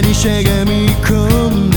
りしげみ込んだ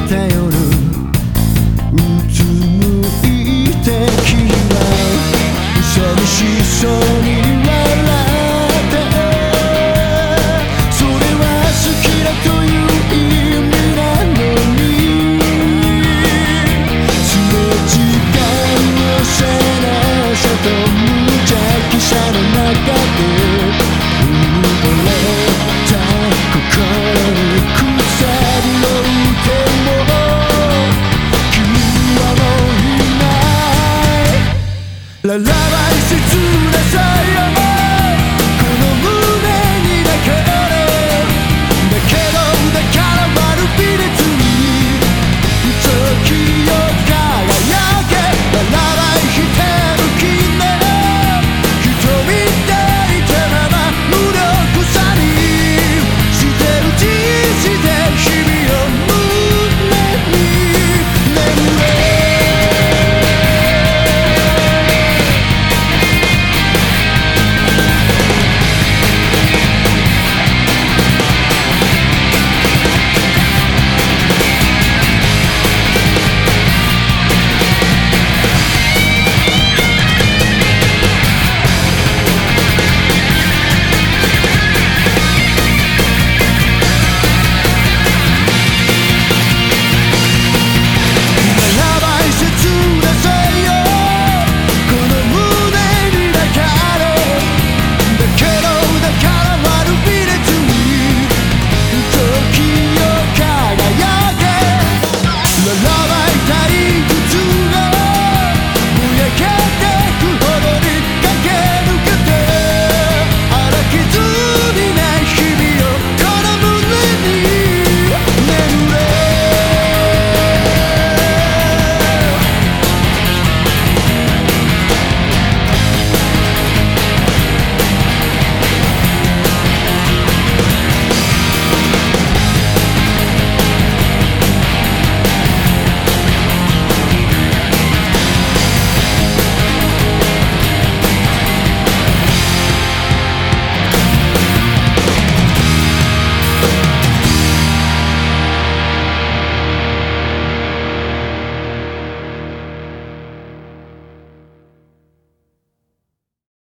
うつむいて君は寂しそう la la